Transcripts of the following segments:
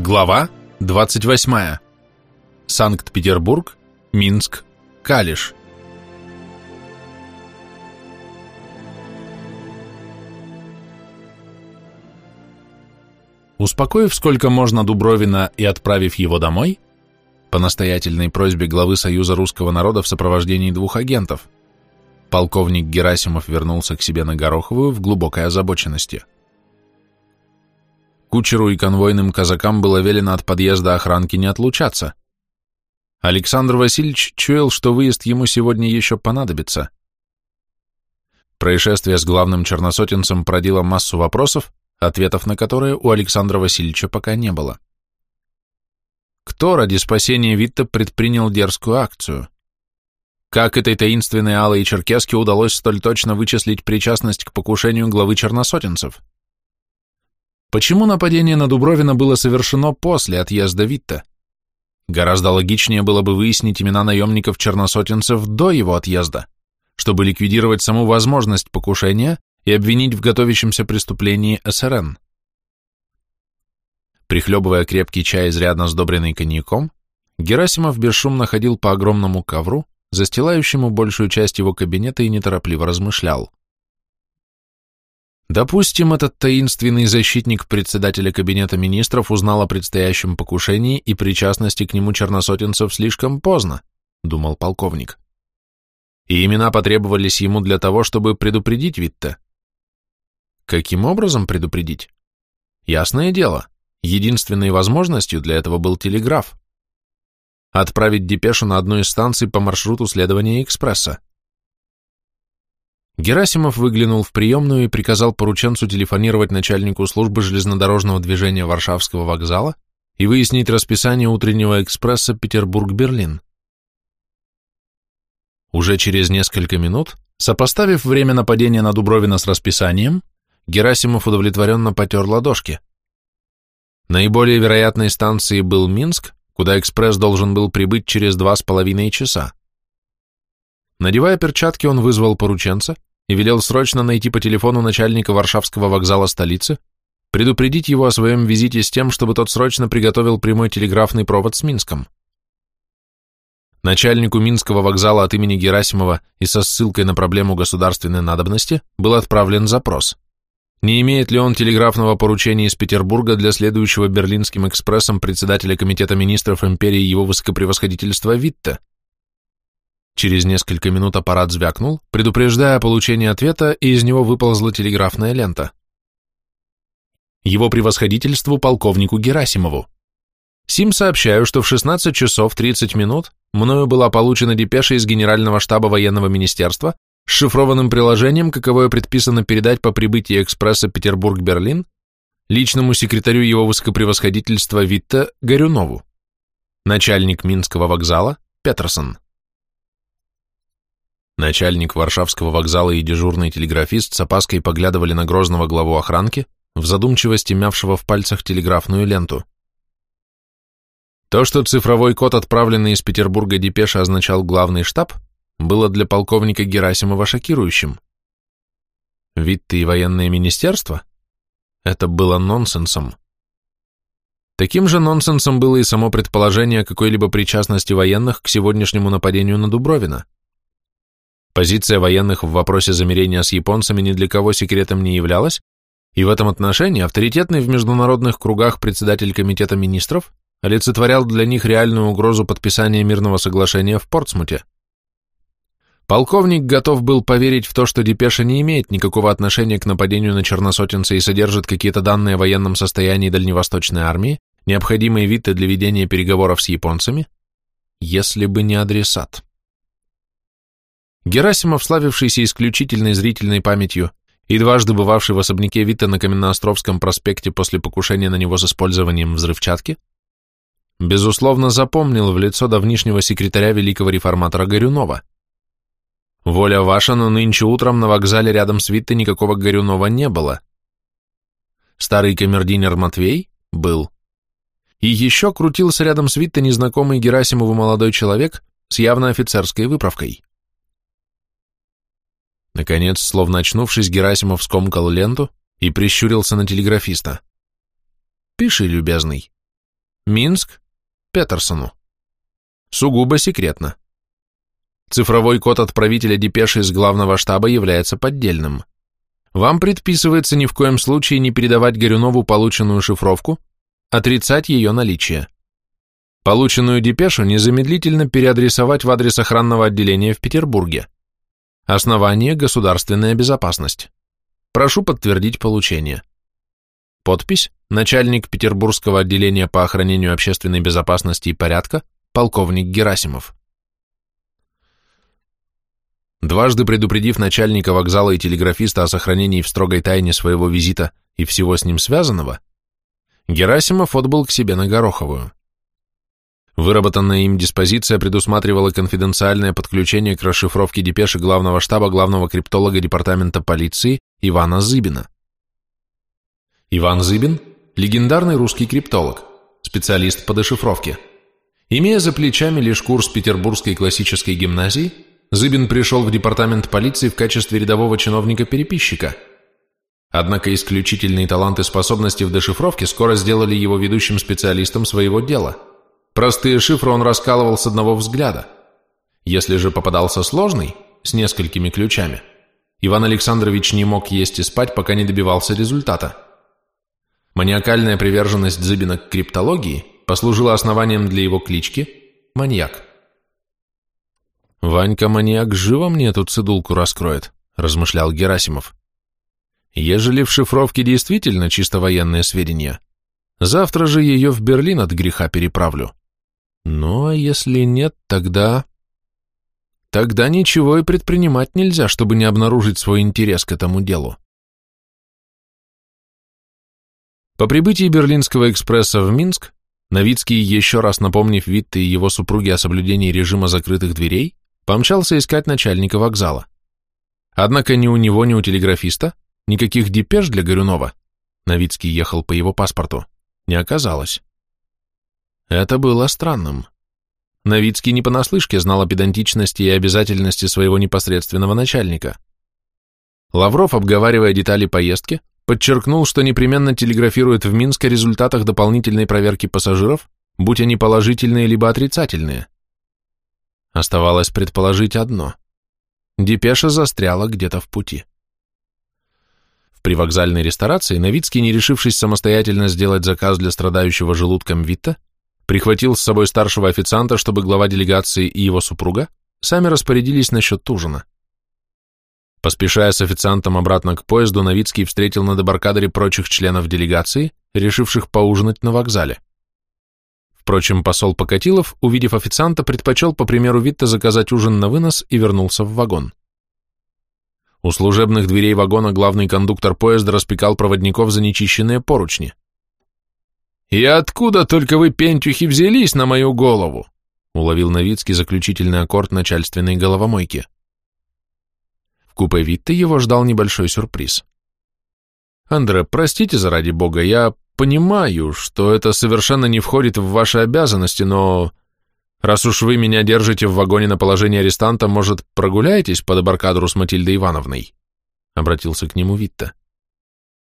Глава 28. Санкт-Петербург, Минск, Калиш. Успокоив сколько можно Дубровина и отправив его домой, по настоятельной просьбе главы Союза русского народа в сопровождении двух агентов, полковник Герасимов вернулся к себе на Гороховую в глубокой озабоченности. Кучеру и конвойным казакам было велено от подъезда охранки не отлучаться. Александр Васильевич чуял, что выезд ему сегодня еще понадобится. Происшествие с главным черносотенцем породило массу вопросов, ответов на которые у Александра Васильевича пока не было. Кто ради спасения Витта предпринял дерзкую акцию? Как этой таинственной алой черкеске удалось столь точно вычислить причастность к покушению главы черносотенцев? Почему нападение на Дубровина было совершено после отъезда Витта? Гораздо логичнее было бы выяснить имена наемников-черносотенцев до его отъезда, чтобы ликвидировать саму возможность покушения и обвинить в готовящемся преступлении СРН. Прихлебывая крепкий чай, изрядно сдобренный коньяком, Герасимов бесшумно ходил по огромному ковру, застилающему большую часть его кабинета и неторопливо размышлял. Допустим, этот таинственный защитник председателя кабинета министров узнал о предстоящем покушении и причастности к нему черносотенцев слишком поздно, думал полковник. И имена потребовались ему для того, чтобы предупредить Витте. Каким образом предупредить? Ясное дело, единственной возможностью для этого был телеграф. Отправить депешу на одну из станций по маршруту следования экспресса. Герасимов выглянул в приемную и приказал порученцу телефонировать начальнику службы железнодорожного движения Варшавского вокзала и выяснить расписание утреннего экспресса Петербург-Берлин. Уже через несколько минут, сопоставив время нападения на Дубровина с расписанием, Герасимов удовлетворенно потер ладошки. Наиболее вероятной станцией был Минск, куда экспресс должен был прибыть через два с половиной часа. Надевая перчатки, он вызвал порученца, и велел срочно найти по телефону начальника Варшавского вокзала столицы, предупредить его о своем визите с тем, чтобы тот срочно приготовил прямой телеграфный провод с Минском. Начальнику Минского вокзала от имени Герасимова и со ссылкой на проблему государственной надобности был отправлен запрос. Не имеет ли он телеграфного поручения из Петербурга для следующего Берлинским экспрессом председателя Комитета министров империи его высокопревосходительства Витте? Через несколько минут аппарат звякнул, предупреждая о получении ответа, и из него выползла телеграфная лента. Его превосходительству полковнику Герасимову. Сим сообщаю, что в 16 часов 30 минут мною была получена депеша из Генерального штаба военного министерства с шифрованным приложением, каковое предписано передать по прибытии экспресса Петербург-Берлин личному секретарю его высокопревосходительства Витта Горюнову, начальник Минского вокзала Петерсон. Начальник Варшавского вокзала и дежурный телеграфист с опаской поглядывали на грозного главу охранки, в задумчивости мявшего в пальцах телеграфную ленту. То, что цифровой код, отправленный из Петербурга депеша, означал главный штаб, было для полковника Герасимова шокирующим. Витте и военное министерство? Это было нонсенсом. Таким же нонсенсом было и само предположение о какой-либо причастности военных к сегодняшнему нападению на Дубровина. Позиция военных в вопросе замирения с японцами ни для кого секретом не являлась, и в этом отношении авторитетный в международных кругах председатель Комитета министров олицетворял для них реальную угрозу подписания мирного соглашения в Портсмуте. Полковник готов был поверить в то, что депеша не имеет никакого отношения к нападению на черносотенца и содержит какие-то данные о военном состоянии Дальневосточной армии, необходимые виды для ведения переговоров с японцами, если бы не адресат. Герасимов, славившийся исключительной зрительной памятью и дважды бывавший в особняке Вита на Каменноостровском проспекте после покушения на него с использованием взрывчатки, безусловно запомнил в лицо давнишнего секретаря великого реформатора Горюнова. Воля ваша, но нынче утром на вокзале рядом с Витте никакого Горюнова не было. Старый камердинер Матвей был. И еще крутился рядом с Витте незнакомый Герасимову молодой человек с явно офицерской выправкой. Наконец, словно очнувшись, Герасимов скомкал ленту и прищурился на телеграфиста. «Пиши, любезный. Минск, Петерсону. Сугубо секретно. Цифровой код отправителя депеши из главного штаба является поддельным. Вам предписывается ни в коем случае не передавать Горюнову полученную шифровку, отрицать ее наличие. Полученную депешу незамедлительно переадресовать в адрес охранного отделения в Петербурге. Основание – государственная безопасность. Прошу подтвердить получение. Подпись – начальник Петербургского отделения по охранению общественной безопасности и порядка, полковник Герасимов. Дважды предупредив начальника вокзала и телеграфиста о сохранении в строгой тайне своего визита и всего с ним связанного, Герасимов отбыл к себе на Гороховую. Выработанная им диспозиция предусматривала конфиденциальное подключение к расшифровке депеши главного штаба главного криптолога департамента полиции Ивана Зыбина. Иван Зыбин – легендарный русский криптолог, специалист по дешифровке. Имея за плечами лишь курс Петербургской классической гимназии, Зыбин пришел в департамент полиции в качестве рядового чиновника-переписчика. Однако исключительные таланты и способности в дешифровке скоро сделали его ведущим специалистом своего дела. Простые шифры он раскалывал с одного взгляда. Если же попадался сложный, с несколькими ключами, Иван Александрович не мог есть и спать, пока не добивался результата. Маниакальная приверженность Зыбина к криптологии послужила основанием для его клички «Маньяк». «Ванька-маньяк живо мне эту цидулку раскроет», — размышлял Герасимов. «Ежели в шифровке действительно чисто военные сведения, завтра же ее в Берлин от греха переправлю. Ну, а если нет, тогда...» Тогда ничего и предпринимать нельзя, чтобы не обнаружить свой интерес к этому делу. По прибытии Берлинского экспресса в Минск, Новицкий, еще раз напомнив Витте и его супруге о соблюдении режима закрытых дверей, помчался искать начальника вокзала. Однако ни у него, ни у телеграфиста никаких депеш для Горюнова, Новицкий ехал по его паспорту, не оказалось. Это было странным. Новицкий не понаслышке знал о педантичности и обязательности своего непосредственного начальника. Лавров, обговаривая детали поездки, подчеркнул, что непременно телеграфирует в Минск о результатах дополнительной проверки пассажиров, будь они положительные либо отрицательные. Оставалось предположить одно. Депеша застряла где-то в пути. В привокзальной ресторации Новицкий, не решившись самостоятельно сделать заказ для страдающего желудком Витта, прихватил с собой старшего официанта, чтобы глава делегации и его супруга сами распорядились насчет ужина. Поспешая с официантом обратно к поезду, Новицкий встретил на дебаркадере прочих членов делегации, решивших поужинать на вокзале. Впрочем, посол Покатилов, увидев официанта, предпочел, по примеру Витта, заказать ужин на вынос и вернулся в вагон. У служебных дверей вагона главный кондуктор поезда распекал проводников за нечищенные поручни. «И откуда только вы, пентюхи, взялись на мою голову?» уловил Новицкий заключительный аккорд начальственной головомойки. В купе Витте его ждал небольшой сюрприз. «Андре, простите заради бога, я Понимаю, что это совершенно не входит в ваши обязанности, но раз уж вы меня держите в вагоне на положении арестанта, может, прогуляетесь по дебаркадру с Матильдой Ивановной?» Обратился к нему Витта.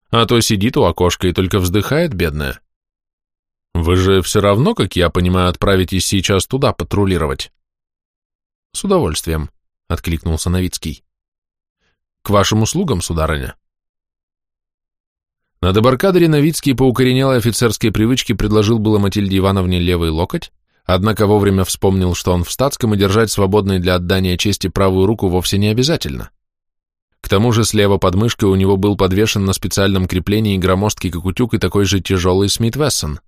«А то сидит у окошка и только вздыхает, бедная. Вы же все равно, как я понимаю, отправитесь сейчас туда патрулировать?» «С удовольствием», — откликнулся Новицкий. «К вашим услугам, сударыня». На дебаркадере Новицкий по укоренелой офицерской привычке предложил было Матильде Ивановне левый локоть, однако вовремя вспомнил, что он в статском и держать свободной для отдания чести правую руку вовсе не обязательно. К тому же слева под у него был подвешен на специальном креплении громоздкий как и такой же тяжелый Смит Вессон.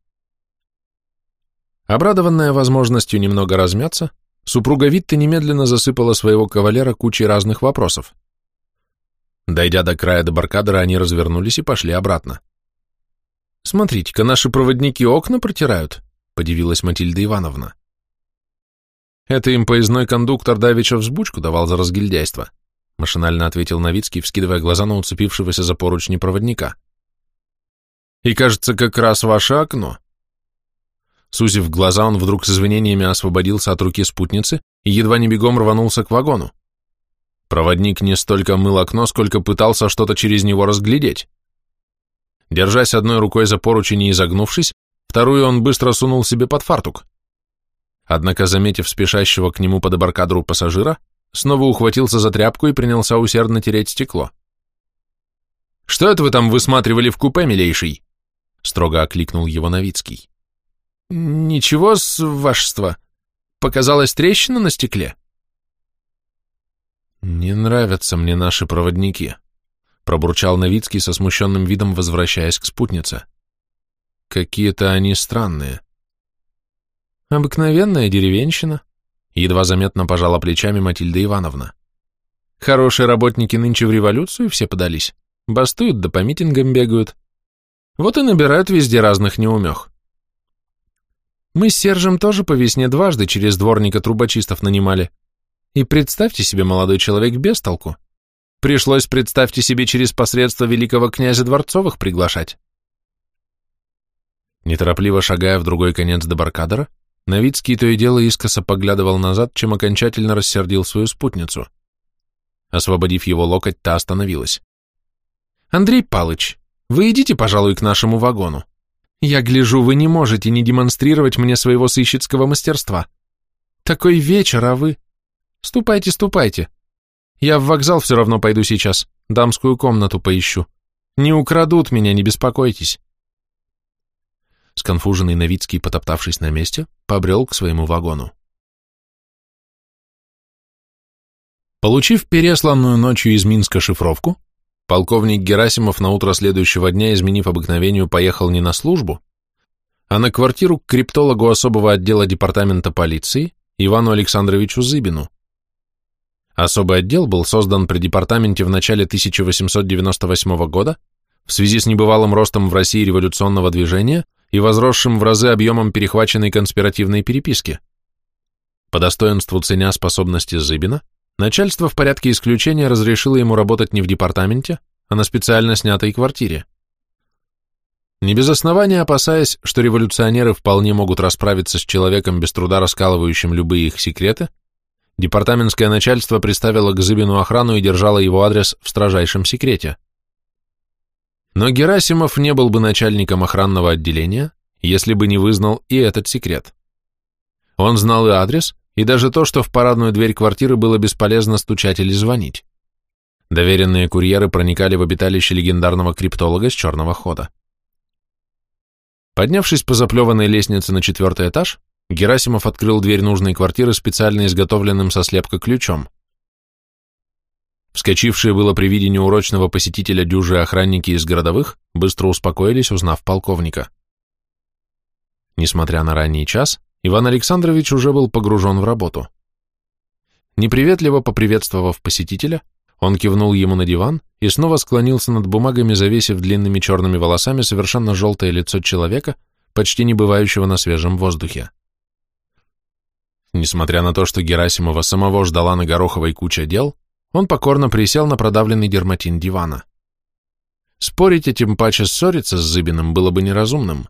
Обрадованная возможностью немного размяться, супруга Витта немедленно засыпала своего кавалера кучей разных вопросов. Дойдя до края дебаркадера, они развернулись и пошли обратно. «Смотрите-ка, наши проводники окна протирают», — подивилась Матильда Ивановна. «Это им поездной кондуктор давеча взбучку давал за разгильдяйство», — машинально ответил Новицкий, вскидывая глаза на уцепившегося за поручни проводника. «И кажется, как раз ваше окно». Сузив глаза, он вдруг с извинениями освободился от руки спутницы и едва не бегом рванулся к вагону. Проводник не столько мыл окно, сколько пытался что-то через него разглядеть. Держась одной рукой за поручень и изогнувшись, вторую он быстро сунул себе под фартук. Однако, заметив спешащего к нему по дебаркадру пассажира, снова ухватился за тряпку и принялся усердно тереть стекло. «Что это вы там высматривали в купе, милейший?» — строго окликнул его Новицкий. «Ничего, с вашества. Показалась трещина на стекле?» «Не нравятся мне наши проводники», — пробурчал Новицкий со смущенным видом, возвращаясь к спутнице. «Какие-то они странные». «Обыкновенная деревенщина», — едва заметно пожала плечами Матильда Ивановна. «Хорошие работники нынче в революцию все подались, бастуют да по митингам бегают. Вот и набирают везде разных неумех. Мы с Сержем тоже по весне дважды через дворника трубочистов нанимали. И представьте себе, молодой человек, без толку. Пришлось, представьте себе, через посредство великого князя Дворцовых приглашать. Неторопливо шагая в другой конец дебаркадера, Новицкий то и дело искоса поглядывал назад, чем окончательно рассердил свою спутницу. Освободив его локоть, та остановилась. «Андрей Палыч, вы идите, пожалуй, к нашему вагону. Я гляжу, вы не можете не демонстрировать мне своего сыщицкого мастерства. Такой вечер, а вы... Ступайте, ступайте. Я в вокзал все равно пойду сейчас, дамскую комнату поищу. Не украдут меня, не беспокойтесь. Сконфуженный Новицкий, потоптавшись на месте, побрел к своему вагону. Получив пересланную ночью из Минска шифровку, Полковник Герасимов на утро следующего дня, изменив обыкновению, поехал не на службу, а на квартиру к криптологу особого отдела департамента полиции Ивану Александровичу Зыбину. Особый отдел был создан при департаменте в начале 1898 года в связи с небывалым ростом в России революционного движения и возросшим в разы объемом перехваченной конспиративной переписки. По достоинству ценя способности Зыбина, Начальство в порядке исключения разрешило ему работать не в департаменте, а на специально снятой квартире. Не без основания опасаясь, что революционеры вполне могут расправиться с человеком, без труда раскалывающим любые их секреты, департаментское начальство приставило к Зыбину охрану и держало его адрес в строжайшем секрете. Но Герасимов не был бы начальником охранного отделения, если бы не вызнал и этот секрет. Он знал и адрес, и даже то, что в парадную дверь квартиры было бесполезно стучать или звонить. Доверенные курьеры проникали в обиталище легендарного криптолога с черного хода. Поднявшись по заплеванной лестнице на четвертый этаж, Герасимов открыл дверь нужной квартиры специально изготовленным со слепка ключом. Вскочившие было при виде неурочного посетителя дюжи охранники из городовых быстро успокоились, узнав полковника. Несмотря на ранний час, Иван Александрович уже был погружен в работу. Неприветливо поприветствовав посетителя, он кивнул ему на диван и снова склонился над бумагами, завесив длинными черными волосами совершенно желтое лицо человека, почти не бывающего на свежем воздухе. Несмотря на то, что Герасимова самого ждала на Гороховой куча дел, он покорно присел на продавленный дерматин дивана. Спорить, тем паче ссориться с Зыбиным было бы неразумным.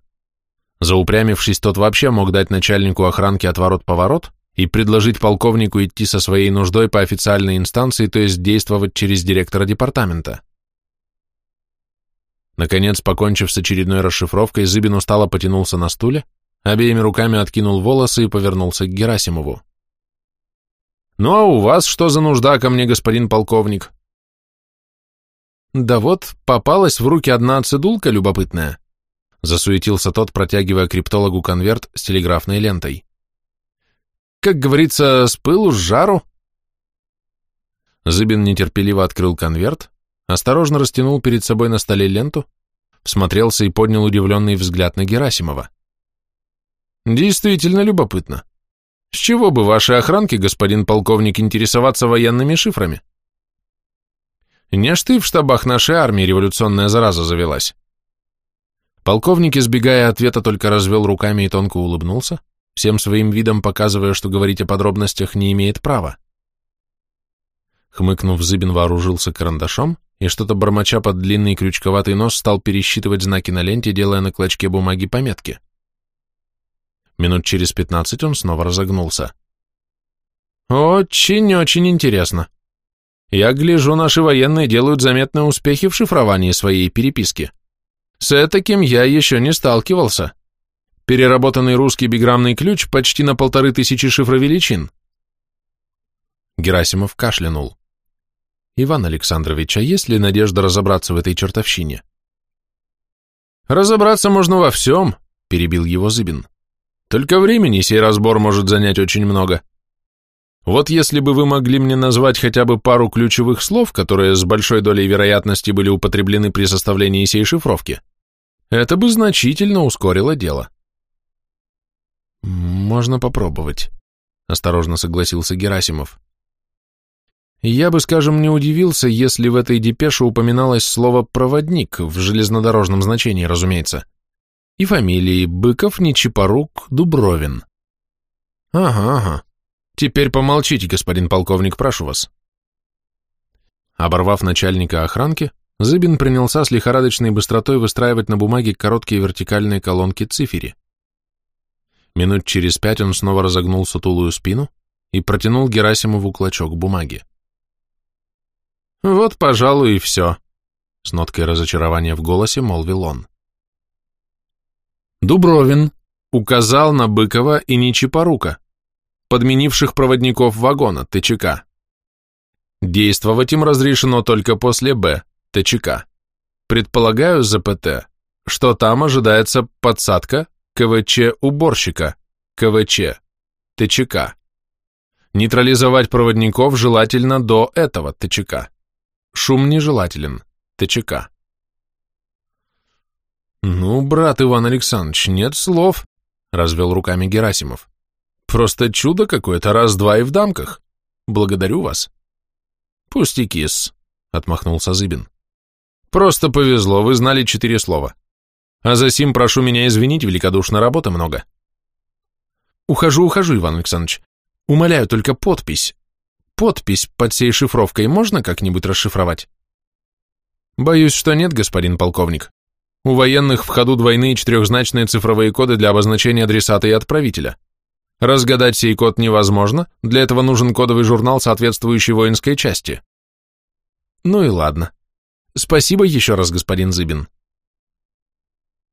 Заупрямившись, тот вообще мог дать начальнику охранки отворот-поворот и предложить полковнику идти со своей нуждой по официальной инстанции, то есть действовать через директора департамента. Наконец, покончив с очередной расшифровкой, Зыбин устало потянулся на стуле, обеими руками откинул волосы и повернулся к Герасимову. «Ну а у вас что за нужда ко мне, господин полковник?» «Да вот, попалась в руки одна цедулка любопытная», Засуетился тот, протягивая криптологу конверт с телеграфной лентой. Как говорится, с пылу, с жару. Зыбин нетерпеливо открыл конверт, осторожно растянул перед собой на столе ленту, всмотрелся и поднял удивленный взгляд на Герасимова. Действительно любопытно. С чего бы вашей охранке, господин полковник, интересоваться военными шифрами? Не ж ты в штабах нашей армии революционная зараза завелась. Полковник, избегая ответа, только развел руками и тонко улыбнулся, всем своим видом показывая, что говорить о подробностях не имеет права. Хмыкнув, Зыбин вооружился карандашом и что-то бормоча под длинный крючковатый нос стал пересчитывать знаки на ленте, делая на клочке бумаги пометки. Минут через пятнадцать он снова разогнулся. «Очень-очень интересно. Я гляжу, наши военные делают заметные успехи в шифровании своей переписки. С этаким я еще не сталкивался. Переработанный русский биграммный ключ почти на полторы тысячи шифровеличин. Герасимов кашлянул. Иван Александрович, а есть ли надежда разобраться в этой чертовщине? Разобраться можно во всем, перебил его Зыбин. Только времени сей разбор может занять очень много. Вот если бы вы могли мне назвать хотя бы пару ключевых слов, которые с большой долей вероятности были употреблены при составлении сей шифровки, это бы значительно ускорило дело. Можно попробовать, осторожно согласился Герасимов. Я бы, скажем, не удивился, если в этой депеше упоминалось слово «проводник», в железнодорожном значении, разумеется, и фамилии Быков, Нечипорук, Дубровин. Ага, ага. Теперь помолчите, господин полковник, прошу вас. Оборвав начальника охранки, Зыбин принялся с лихорадочной быстротой выстраивать на бумаге короткие вертикальные колонки цифери. Минут через пять он снова разогнул сутулую спину и протянул Герасимову клочок бумаги. «Вот, пожалуй, и все», — с ноткой разочарования в голосе молвил он. Дубровин указал на Быкова и Ничипорука, подменивших проводников вагона ТЧК. Действовать им разрешено только после Б, ТЧК. Предполагаю, ЗПТ, что там ожидается подсадка КВЧ уборщика, КВЧ, ТЧК. Нейтрализовать проводников желательно до этого ТЧК. Шум нежелателен, ТЧК. Ну, брат Иван Александрович, нет слов, развел руками Герасимов. Просто чудо какое-то, раз-два и в дамках. Благодарю вас. Пустяки-с, отмахнулся Зыбин. Просто повезло, вы знали четыре слова. А за сим прошу меня извинить, великодушно работы много. Ухожу, ухожу, Иван Александрович. Умоляю, только подпись. Подпись под сей шифровкой можно как-нибудь расшифровать? Боюсь, что нет, господин полковник. У военных в ходу двойные четырехзначные цифровые коды для обозначения адресата и отправителя. Разгадать сей код невозможно, для этого нужен кодовый журнал соответствующей воинской части. Ну и ладно. Спасибо еще раз, господин Зыбин.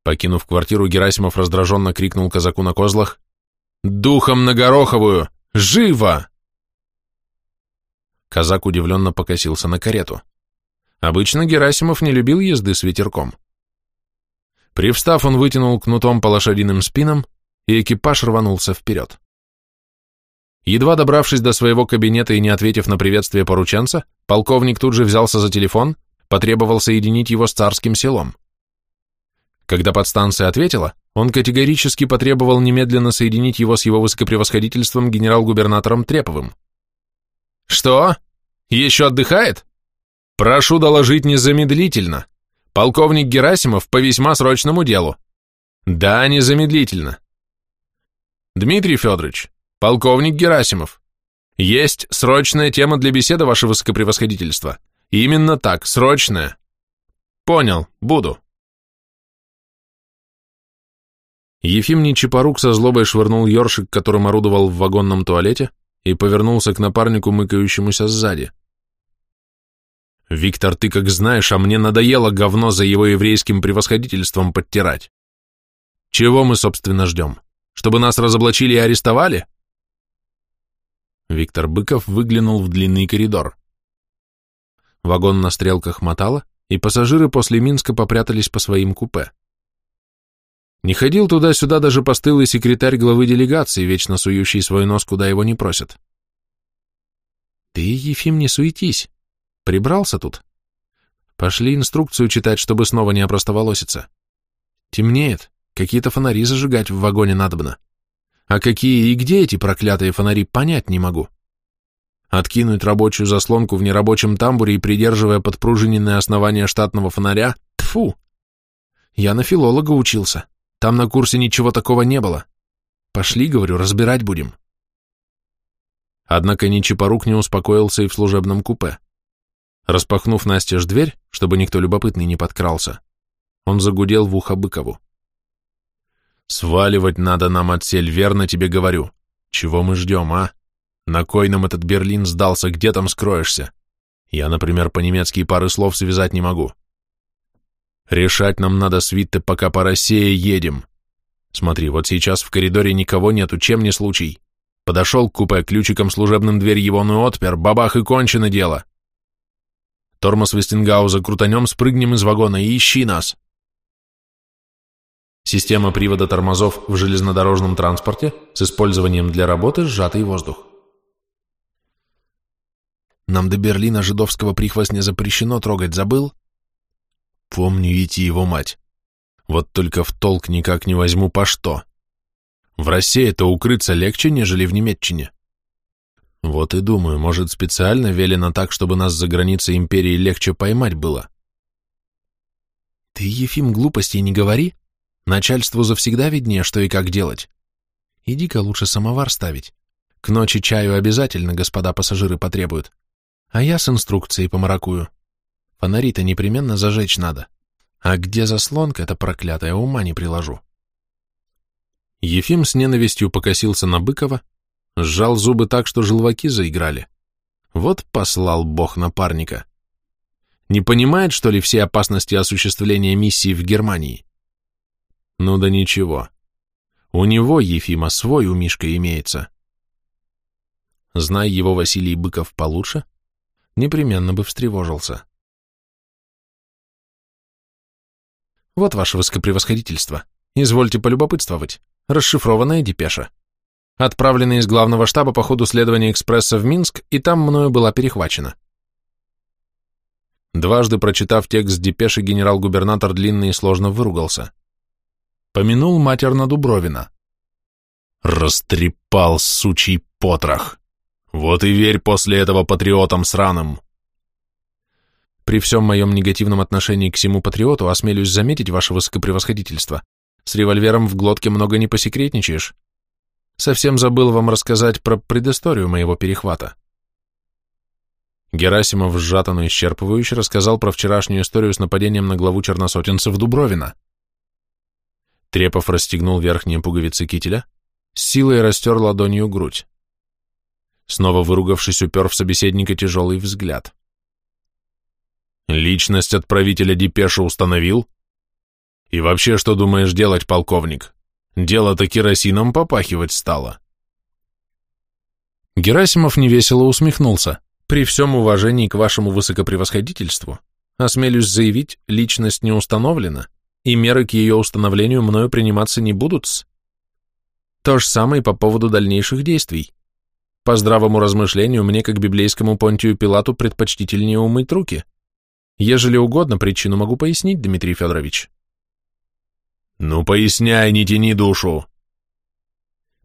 Покинув квартиру, Герасимов раздраженно крикнул казаку на козлах «Духом на Гороховую! Живо!» Казак удивленно покосился на карету. Обычно Герасимов не любил езды с ветерком. Привстав, он вытянул кнутом по лошадиным спинам, и экипаж рванулся вперед. Едва добравшись до своего кабинета и не ответив на приветствие порученца, полковник тут же взялся за телефон, потребовал соединить его с царским селом. Когда подстанция ответила, он категорически потребовал немедленно соединить его с его высокопревосходительством генерал-губернатором Треповым. «Что? Еще отдыхает? Прошу доложить незамедлительно. Полковник Герасимов по весьма срочному делу. Да, незамедлительно. Дмитрий Федорович, полковник Герасимов. Есть срочная тема для беседы, ваше высокопревосходительство. Именно так, срочная. Понял, буду. Ефим Нечипорук со злобой швырнул ёршик, которым орудовал в вагонном туалете, и повернулся к напарнику, мыкающемуся сзади. «Виктор, ты как знаешь, а мне надоело говно за его еврейским превосходительством подтирать. Чего мы, собственно, ждем? Чтобы нас разоблачили и арестовали? Виктор Быков выглянул в длинный коридор. Вагон на стрелках мотало, и пассажиры после Минска попрятались по своим купе. Не ходил туда-сюда даже постылый секретарь главы делегации, вечно сующий свой нос, куда его не просят. Ты, Ефим, не суетись. Прибрался тут? Пошли инструкцию читать, чтобы снова не опростоволоситься. Темнеет. Какие-то фонари зажигать в вагоне надобно. А какие и где эти проклятые фонари, понять не могу. Откинуть рабочую заслонку в нерабочем тамбуре и придерживая подпружиненное основание штатного фонаря, тфу. Я на филолога учился. Там на курсе ничего такого не было. Пошли, говорю, разбирать будем. Однако Ничипорук не успокоился и в служебном купе. Распахнув настежь дверь, чтобы никто любопытный не подкрался, он загудел в ухо Быкову. Сваливать надо нам отсель, верно тебе говорю. Чего мы ждем, а? На кой нам этот Берлин сдался, где там скроешься? Я, например, по-немецки пары слов связать не могу. Решать нам надо с Витте, пока по России едем. Смотри, вот сейчас в коридоре никого нету, чем не случай. Подошел к купе, ключиком служебным дверь его ну отпер, бабах и кончено дело. Тормоз Вестингауза крутанем, спрыгнем из вагона и ищи нас. Система привода тормозов в железнодорожном транспорте с использованием для работы сжатый воздух. Нам до Берлина жидовского прихвостня запрещено трогать, забыл? Помню идти его мать. Вот только в толк никак не возьму по что. В России-то укрыться легче, нежели в Немеччине. Вот и думаю, может, специально велено так, чтобы нас за границей империи легче поймать было. Ты, Ефим, глупостей не говори. Начальству завсегда виднее, что и как делать. Иди-ка лучше самовар ставить. К ночи чаю обязательно господа пассажиры потребуют. А я с инструкцией помаракую. Фонари-то непременно зажечь надо. А где заслонка, это проклятая, ума не приложу. Ефим с ненавистью покосился на Быкова, сжал зубы так, что желваки заиграли. Вот послал бог напарника. Не понимает, что ли, все опасности осуществления миссии в Германии? Ну да ничего. У него, Ефима, свой у Мишка имеется. Зная его Василий Быков получше, непременно бы встревожился. Вот ваше высокопревосходительство. Извольте полюбопытствовать. Расшифрованная депеша. Отправленная из главного штаба по ходу следования экспресса в Минск, и там мною была перехвачена. Дважды прочитав текст депеши, генерал-губернатор длинно и сложно выругался. Помянул матерно Дубровина. Растрепал сучий потрох. Вот и верь после этого патриотам сраным. При всем моем негативном отношении к всему патриоту осмелюсь заметить ваше высокопревосходительство. С револьвером в глотке много не посекретничаешь. Совсем забыл вам рассказать про предысторию моего перехвата. Герасимов сжато, но исчерпывающе рассказал про вчерашнюю историю с нападением на главу черносотенцев Дубровина. Трепов расстегнул верхние пуговицы кителя, с силой растер ладонью грудь. Снова выругавшись, упер в собеседника тяжелый взгляд. Личность отправителя депеши установил? И вообще, что думаешь делать, полковник? Дело-то керосином попахивать стало. Герасимов невесело усмехнулся. При всем уважении к вашему высокопревосходительству, осмелюсь заявить, личность не установлена, и меры к ее установлению мною приниматься не будут -с. То же самое по поводу дальнейших действий. По здравому размышлению, мне, как библейскому Понтию Пилату, предпочтительнее умыть руки. Ежели угодно, причину могу пояснить, Дмитрий Федорович. Ну, поясняй, не тяни душу.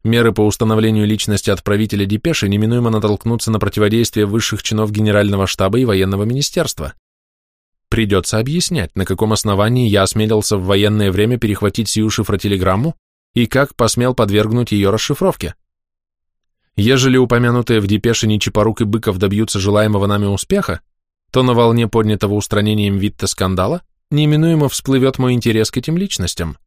Меры по установлению личности отправителя депеши неминуемо натолкнутся на противодействие высших чинов Генерального штаба и военного министерства. Придется объяснять, на каком основании я осмелился в военное время перехватить сию шифротелеграмму и как посмел подвергнуть ее расшифровке. Ежели упомянутые в депеше Нечипорук и Быков добьются желаемого нами успеха, то на волне поднятого устранением Витта скандала неминуемо всплывет мой интерес к этим личностям.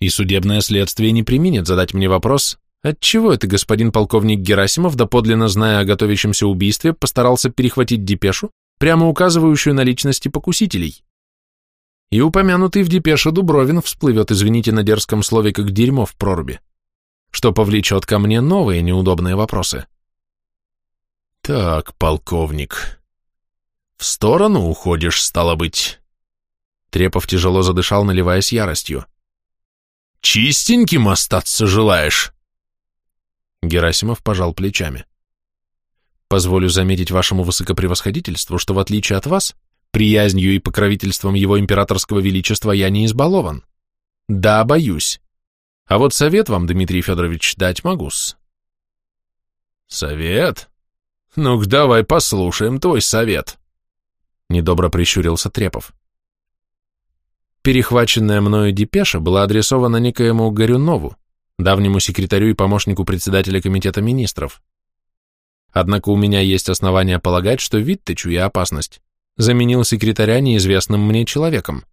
И судебное следствие не применит задать мне вопрос, отчего это господин полковник Герасимов, доподлинно зная о готовящемся убийстве, постарался перехватить депешу, прямо указывающую на личности покусителей. И упомянутый в депеше Дубровин всплывет, извините на дерзком слове, как дерьмо в проруби, что повлечет ко мне новые неудобные вопросы. Так, полковник, в сторону уходишь, стало быть. Трепов тяжело задышал, наливаясь яростью. Чистеньким остаться желаешь? Герасимов пожал плечами. Позволю заметить вашему высокопревосходительству, что в отличие от вас, приязнью и покровительством его императорского величества я не избалован. Да, боюсь. А вот совет вам, Дмитрий Федорович, дать могу-с. Совет? Ну-ка, давай послушаем твой совет. Недобро прищурился Трепов. Перехваченная мною депеша была адресована некоему Горюнову, давнему секретарю и помощнику председателя комитета министров. Однако у меня есть основания полагать, что Витте, чуя опасность, заменил секретаря неизвестным мне человеком.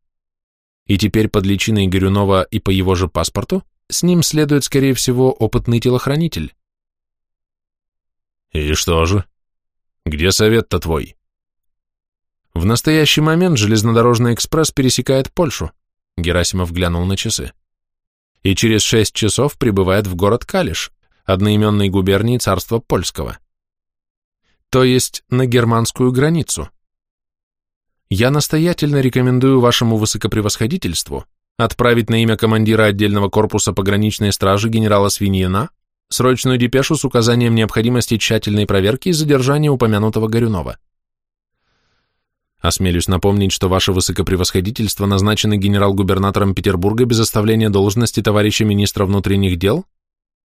И теперь под личиной Горюнова и по его же паспорту с ним следует, скорее всего, опытный телохранитель. И что же? Где совет-то твой? В настоящий момент железнодорожный экспресс пересекает Польшу. Герасимов глянул на часы. и через шесть часов прибывает в город Калиш, одноименной губернии царства польского. То есть на германскую границу. Я настоятельно рекомендую вашему высокопревосходительству отправить на имя командира отдельного корпуса пограничной стражи генерала Свиньина срочную депешу с указанием необходимости тщательной проверки и задержания упомянутого Горюнова. Осмелюсь напомнить, что ваше высокопревосходительство назначено генерал-губернатором Петербурга без оставления должности товарища министра внутренних дел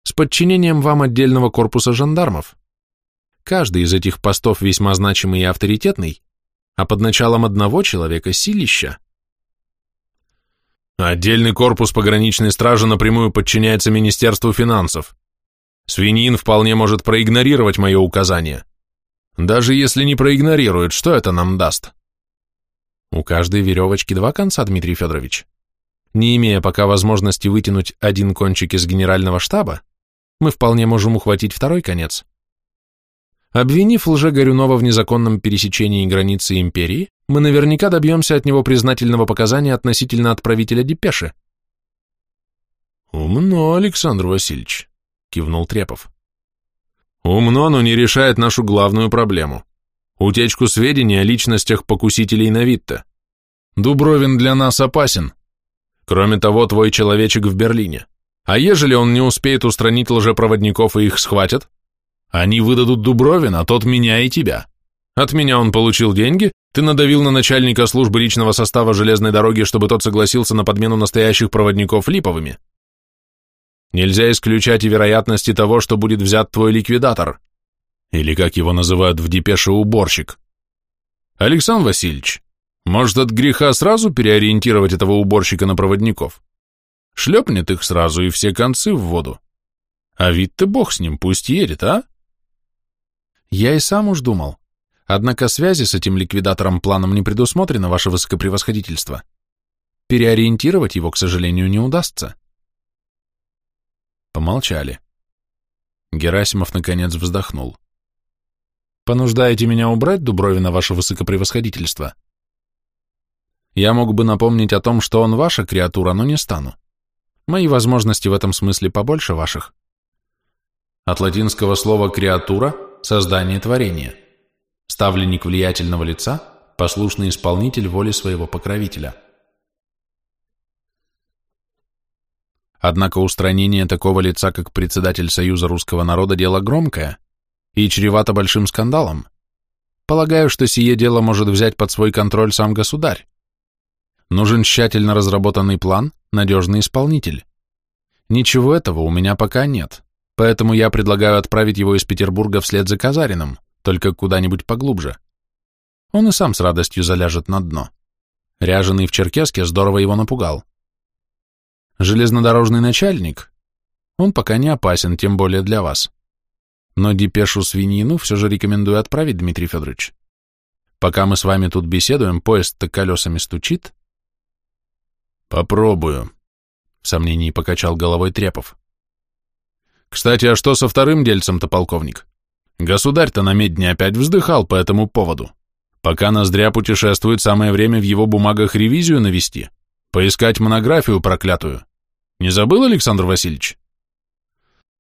с подчинением вам отдельного корпуса жандармов. Каждый из этих постов весьма значимый и авторитетный, а под началом одного человека силища. Отдельный корпус пограничной стражи напрямую подчиняется Министерству финансов. Свиньин вполне может проигнорировать мое указание. Даже если не проигнорирует, что это нам даст? У каждой веревочки два конца, Дмитрий Федорович. Не имея пока возможности вытянуть один кончик из генерального штаба, мы вполне можем ухватить второй конец. Обвинив лже-Горюнова в незаконном пересечении границы империи, мы наверняка добьемся от него признательного показания относительно отправителя депеши. «Умно, Александр Васильевич», — кивнул Трепов. Умно, но не решает нашу главную проблему. Утечку сведений о личностях покусителей на Витте. Дубровин для нас опасен. Кроме того, твой человечек в Берлине. А ежели он не успеет устранить лжепроводников и их схватят? Они выдадут Дубровина, а тот меня и тебя. От меня он получил деньги, ты надавил на начальника службы личного состава железной дороги, чтобы тот согласился на подмену настоящих проводников липовыми. Нельзя исключать и вероятности того, что будет взят твой ликвидатор. Или, как его называют в депеше, уборщик. Александр Васильевич, может от греха сразу переориентировать этого уборщика на проводников? Шлепнет их сразу и все концы в воду. А вид ты бог с ним, пусть едет, а? Я и сам уж думал. Однако связи с этим ликвидатором планом не предусмотрено, ваше высокопревосходительство. Переориентировать его, к сожалению, не удастся. Помолчали. Герасимов, наконец, вздохнул. «Понуждаете меня убрать Дубровина, ваше высокопревосходительство? Я мог бы напомнить о том, что он ваша креатура, но не стану. Мои возможности в этом смысле побольше ваших. От латинского слова «креатура» — создание творения. Ставленник влиятельного лица — послушный исполнитель воли своего покровителя. Однако устранение такого лица, как председатель Союза русского народа, дело громкое и чревато большим скандалом. Полагаю, что сие дело может взять под свой контроль сам государь. Нужен тщательно разработанный план, надежный исполнитель. Ничего этого у меня пока нет, поэтому я предлагаю отправить его из Петербурга вслед за Казариным, только куда-нибудь поглубже. Он и сам с радостью заляжет на дно. Ряженый в черкеске здорово его напугал. Железнодорожный начальник? Он пока не опасен, тем более для вас. Но депешу свинину все же рекомендую отправить, Дмитрий Федорович. Пока мы с вами тут беседуем, поезд-то колесами стучит. Попробую, в сомнении покачал головой Трепов. Кстати, а что со вторым дельцем-то, полковник? Государь-то на медне опять вздыхал по этому поводу. Пока Ноздря путешествует, самое время в его бумагах ревизию навести. Поискать монографию проклятую. Не забыл, Александр Васильевич?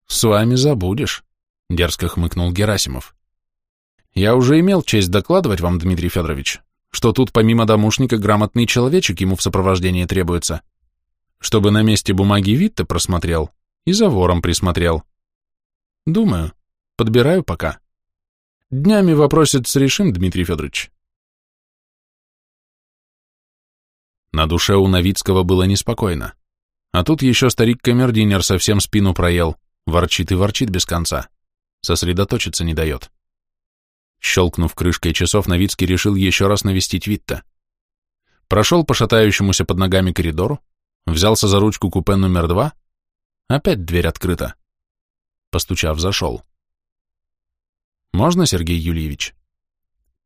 С вами забудешь, дерзко хмыкнул Герасимов. Я уже имел честь докладывать вам, Дмитрий Федорович, что тут помимо домушника грамотный человечек ему в сопровождении требуется, чтобы на месте бумаги Витте просмотрел и за вором присмотрел. Думаю, подбираю пока. Днями вопросец решим, Дмитрий Федорович. На душе у Новицкого было неспокойно. А тут еще старик-камердинер совсем спину проел, ворчит и ворчит без конца. Сосредоточиться не дает. Щелкнув крышкой часов, Новицкий решил еще раз навестить Витта. Прошел по шатающемуся под ногами коридору, взялся за ручку купе номер два, опять дверь открыта. Постучав, зашел. «Можно, Сергей Юльевич?»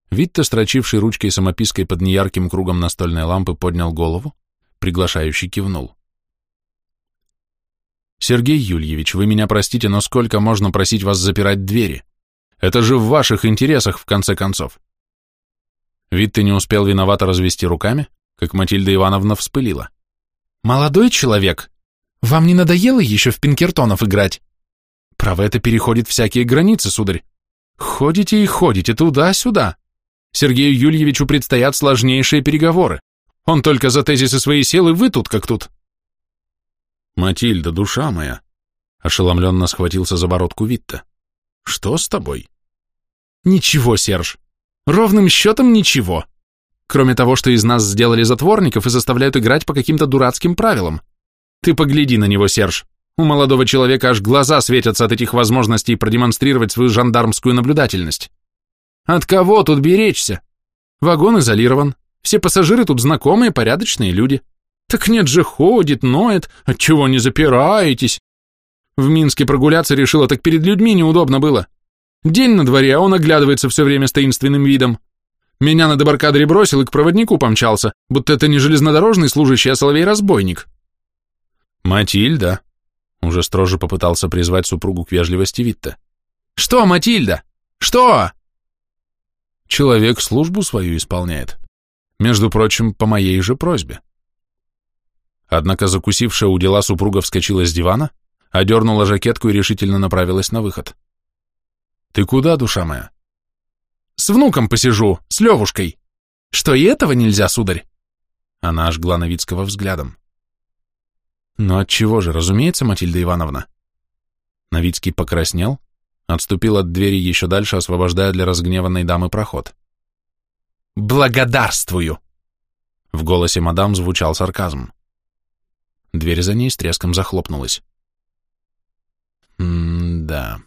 Витте, строчивший ручкой самопиской под неярким кругом настольной лампы, поднял голову, приглашающий кивнул. «Сергей Юльевич, вы меня простите, но сколько можно просить вас запирать двери? Это же в ваших интересах, в конце концов!» Витте не успел виновато развести руками, как Матильда Ивановна вспылила. «Молодой человек, Вам не надоело еще в Пинкертонов играть? Право, это переходит всякие границы, сударь. Ходите и ходите туда-сюда. Сергею Юльевичу предстоят сложнейшие переговоры. Он только за тезисы своей силы, вы тут как тут. Матильда, душа моя, ошеломленно схватился за бородку Витта. Что с тобой? Ничего, Серж. Ровным счетом ничего. Кроме того, что из нас сделали затворников и заставляют играть по каким-то дурацким правилам. Ты погляди на него, Серж. У молодого человека аж глаза светятся от этих возможностей продемонстрировать свою жандармскую наблюдательность. От кого тут беречься? Вагон изолирован, все пассажиры тут знакомые, порядочные люди. Так нет же, ходит, ноет, отчего не запираетесь? В Минске прогуляться решила, так перед людьми неудобно было. День на дворе, а он оглядывается все время с таинственным видом. Меня на дебаркадере бросил и к проводнику помчался, будто это не железнодорожный служащий, а соловей-разбойник. Матильда, уже строже попытался призвать супругу к вежливости Витта. Что, Матильда? Что? Человек службу свою исполняет. Между прочим, по моей же просьбе. Однако закусившая у дела супруга вскочила с дивана, одернула жакетку и решительно направилась на выход. «Ты куда, душа моя?» «С внуком посижу, с Левушкой. Что, и этого нельзя, сударь?» Она ожгла Новицкого взглядом. «Но отчего же, разумеется, Матильда Ивановна?» Новицкий покраснел, отступил от двери еще дальше, освобождая для разгневанной дамы проход. «Благодарствую!» В голосе мадам звучал сарказм. Дверь за ней с треском захлопнулась. М-да.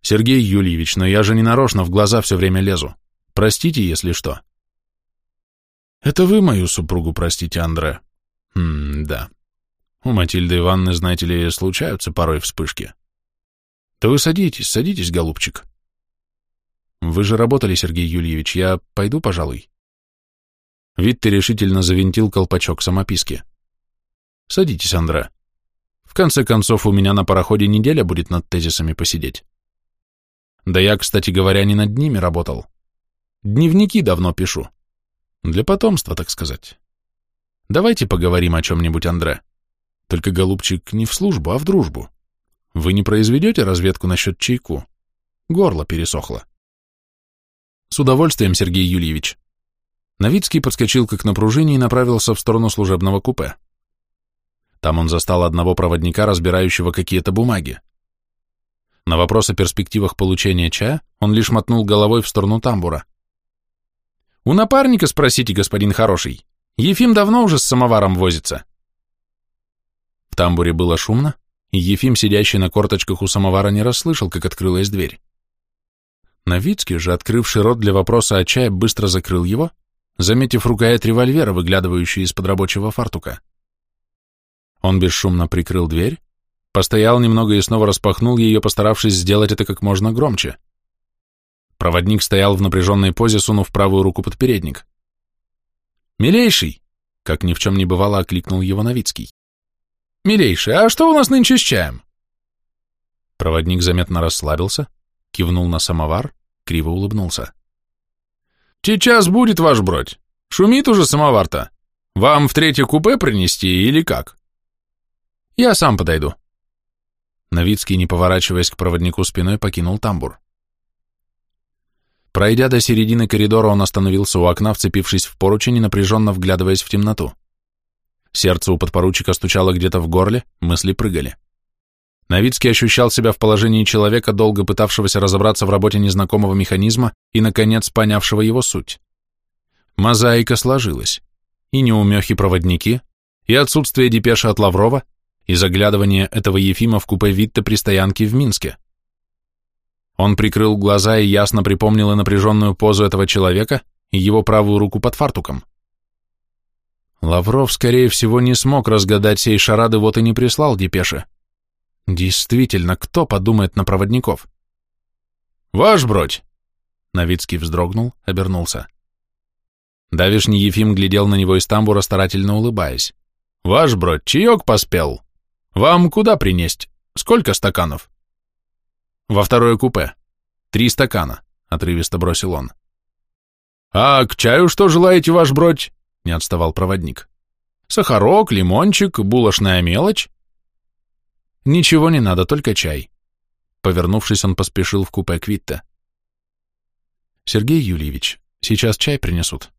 Сергей Юльевич, но я же не нарочно в глаза все время лезу. Простите, если что. Это вы мою супругу простите, Андре. М-да. У Матильды Ивановны, знаете ли, случаются порой вспышки. Да вы садитесь, садитесь, голубчик. Вы же работали, Сергей Юльевич, я пойду, пожалуй. Витте решительно завинтил колпачок самописки. Садитесь, Андре. В конце концов, у меня на пароходе неделя будет над тезисами посидеть. Да я, кстати говоря, не над ними работал. Дневники давно пишу. Для потомства, так сказать. Давайте поговорим о чем-нибудь, Андре. Только, голубчик, не в службу, а в дружбу. Вы не произведете разведку насчет чайку? Горло пересохло. С удовольствием, Сергей Юльевич. Новицкий подскочил как на пружине и направился в сторону служебного купе. Там он застал одного проводника, разбирающего какие-то бумаги. На вопрос о перспективах получения чая он лишь мотнул головой в сторону тамбура. «У напарника спросите, господин хороший. Ефим давно уже с самоваром возится». В тамбуре было шумно, и Ефим, сидящий на корточках у самовара, не расслышал, как открылась дверь. Новицкий же, открывший рот для вопроса о чае, быстро закрыл его, заметив рукоять револьвера, выглядывающую из-под рабочего фартука. Он бесшумно прикрыл дверь, постоял немного и снова распахнул ее, постаравшись сделать это как можно громче. Проводник стоял в напряженной позе, сунув правую руку под передник. «Милейший!» — как ни в чем не бывало, окликнул его Новицкий. «Милейший, а что у нас нынче с чаем?» Проводник заметно расслабился, кивнул на самовар, криво улыбнулся. «Сейчас будет ваш бродь. Шумит уже самовар-то. Вам в третье купе принести или как?» Я сам подойду. Новицкий, не поворачиваясь к проводнику спиной, покинул тамбур. Пройдя до середины коридора, он остановился у окна, вцепившись в поручень и напряженно вглядываясь в темноту. Сердце у подпоручика стучало где-то в горле, мысли прыгали. Новицкий ощущал себя в положении человека, долго пытавшегося разобраться в работе незнакомого механизма и, наконец, понявшего его суть. Мозаика сложилась. И неумехи-проводники, и отсутствие депеши от Лаврова, и заглядывание этого Ефима в купе Витте при стоянке в Минске. Он прикрыл глаза и ясно припомнил и напряженную позу этого человека и его правую руку под фартуком. Лавров, скорее всего, не смог разгадать сей шарады, вот и не прислал депеши. Действительно, кто подумает на проводников? «Ваш бродь!» Новицкий вздрогнул, обернулся. Давишний Ефим глядел на него из тамбура, старательно улыбаясь. «Ваш бродь, чаек поспел!» «Вам куда принесть? Сколько стаканов?» «Во второе купе. Три стакана», — отрывисто бросил он. «А к чаю что желаете, ваш бродь?» — не отставал проводник. Сахарок, лимончик, булочная мелочь. Ничего не надо, только чай. Повернувшись, он поспешил в купе Квитта. Сергей Юльевич, сейчас чай принесут.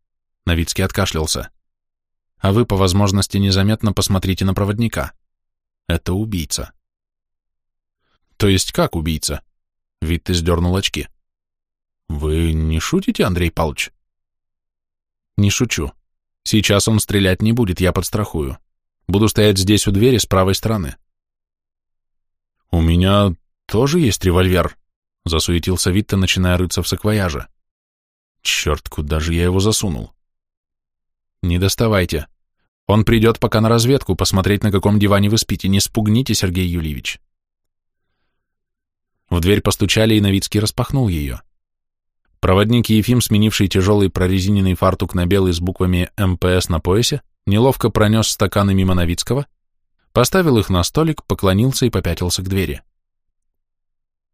Новицкий откашлялся. А вы, по возможности, незаметно посмотрите на проводника. Это убийца. То есть как убийца? Витте сдернул очки. Вы не шутите, Андрей Павлович? Не шучу. Сейчас он стрелять не будет, я подстрахую. Буду стоять здесь у двери с правой стороны. У меня тоже есть револьвер, засуетился Витте, начиная рыться в саквояже. Черт, куда же я его засунул? Не доставайте. Он придет пока на разведку, посмотреть, на каком диване вы спите. Не спугните, Сергей Юльевич. В дверь постучали, и Новицкий распахнул ее. Проводник Ефим, сменивший тяжелый прорезиненный фартук на белый с буквами МПС на поясе, неловко пронес стаканы мимо Новицкого, поставил их на столик, поклонился и попятился к двери.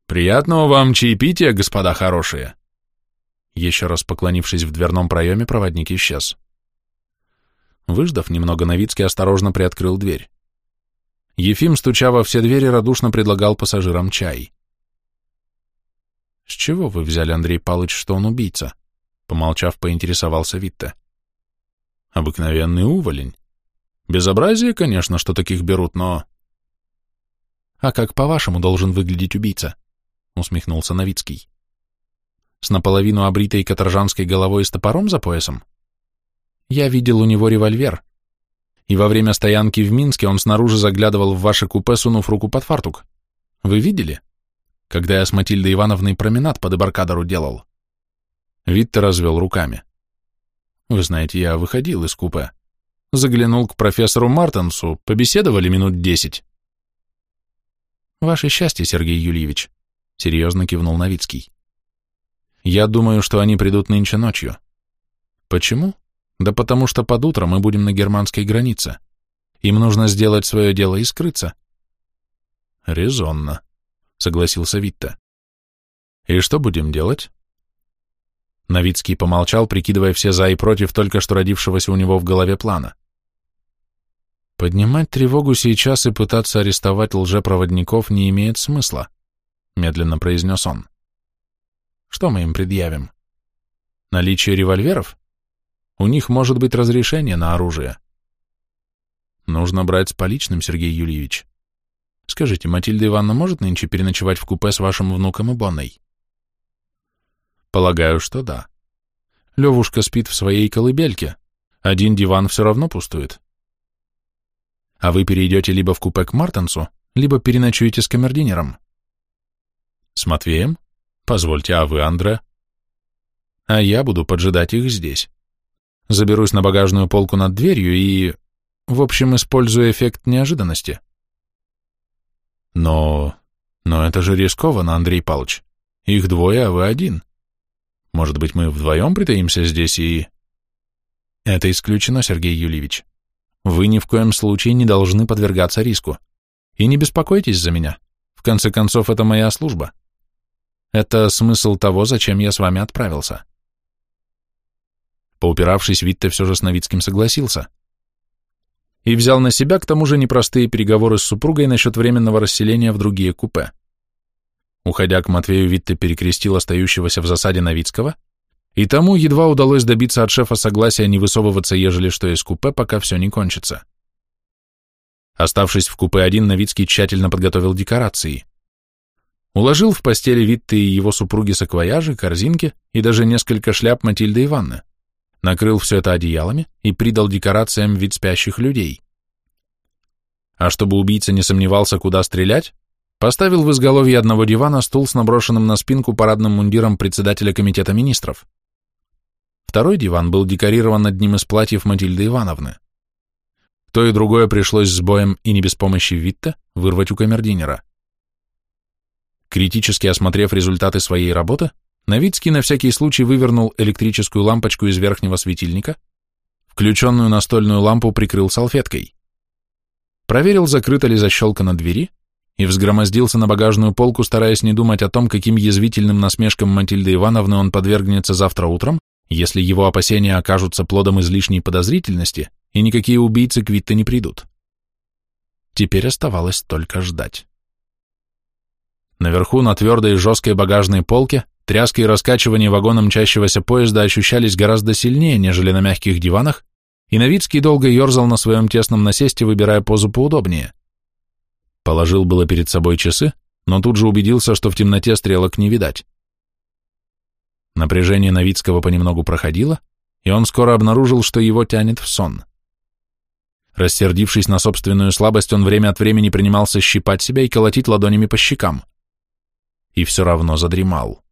«Приятного вам чаепития, господа хорошие!» Еще раз поклонившись в дверном проеме, проводник исчез. Выждав немного, Новицкий осторожно приоткрыл дверь. Ефим, стуча во все двери, радушно предлагал пассажирам чай. «С чего вы взяли, Андрей Павлович, что он убийца?» Помолчав, поинтересовался Витте. «Обыкновенный уволень. Безобразие, конечно, что таких берут, но...» «А как, по-вашему, должен выглядеть убийца?» усмехнулся Новицкий. «С наполовину обритой каторжанской головой с топором за поясом? Я видел у него револьвер, и во время стоянки в Минске он снаружи заглядывал в ваше купе, сунув руку под фартук. Вы видели?» Когда я с Матильдой Ивановной променад по дебаркадеру делал. Витте развел руками. Вы знаете, я выходил из купе. Заглянул к профессору Мартенсу, побеседовали минут десять. Ваше счастье, Сергей Юльевич, серьезно кивнул Новицкий. Я думаю, что они придут нынче ночью. Почему? Да потому что под утро мы будем на германской границе. Им нужно сделать свое дело и скрыться. Резонно согласился Витта. И что будем делать? Новицкий помолчал, прикидывая все за и против только что родившегося у него в голове плана. Поднимать тревогу сейчас и пытаться арестовать лжепроводников не имеет смысла, медленно произнес он. Что мы им предъявим? Наличие револьверов? У них может быть разрешение на оружие. Нужно брать с поличным, Сергей Юльевич. Скажите, Матильда Ивановна может нынче переночевать в купе с вашим внуком и Бонной? Полагаю, что да. Левушка спит в своей колыбельке. Один диван все равно пустует. А вы перейдете либо в купе к Мартенсу, либо переночуете с камердинером. С Матвеем? Позвольте, а вы, Андре? А я буду поджидать их здесь. Заберусь на багажную полку над дверью и... В общем, использую эффект неожиданности. Но... но это же рискованно, Андрей Павлович. Их двое, а вы один. Может быть, мы вдвоем притаимся здесь и... Это исключено, Сергей Юльевич. Вы ни в коем случае не должны подвергаться риску. И не беспокойтесь за меня. В конце концов, это моя служба. Это смысл того, зачем я с вами отправился. Поупиравшись, Витте все же с Новицким согласился и взял на себя к тому же непростые переговоры с супругой насчет временного расселения в другие купе. Уходя к Матвею, Витте перекрестил остающегося в засаде Новицкого, и тому едва удалось добиться от шефа согласия не высовываться, ежели что из купе, пока все не кончится. Оставшись в купе один, Новицкий тщательно подготовил декорации. Уложил в постели Витте и его супруги саквояжи, корзинки и даже несколько шляп Матильды Ивановны накрыл все это одеялами и придал декорациям вид спящих людей. А чтобы убийца не сомневался, куда стрелять, поставил в изголовье одного дивана стул с наброшенным на спинку парадным мундиром председателя комитета министров. Второй диван был декорирован одним из платьев Матильды Ивановны. То и другое пришлось с боем и не без помощи Витта вырвать у камердинера. Критически осмотрев результаты своей работы, Новицкий на всякий случай вывернул электрическую лампочку из верхнего светильника, включенную настольную лампу прикрыл салфеткой. Проверил, закрыта ли защелка на двери, и взгромоздился на багажную полку, стараясь не думать о том, каким язвительным насмешкам Матильды Ивановны он подвергнется завтра утром, если его опасения окажутся плодом излишней подозрительности и никакие убийцы Квитта не придут. Теперь оставалось только ждать. Наверху, на твердой и жесткой багажной полке, тряска и раскачивание вагона мчащегося поезда ощущались гораздо сильнее, нежели на мягких диванах, и Новицкий долго ерзал на своем тесном насесте, выбирая позу поудобнее. Положил было перед собой часы, но тут же убедился, что в темноте стрелок не видать. Напряжение Новицкого понемногу проходило, и он скоро обнаружил, что его тянет в сон. Рассердившись на собственную слабость, он время от времени принимался щипать себя и колотить ладонями по щекам. И все равно задремал.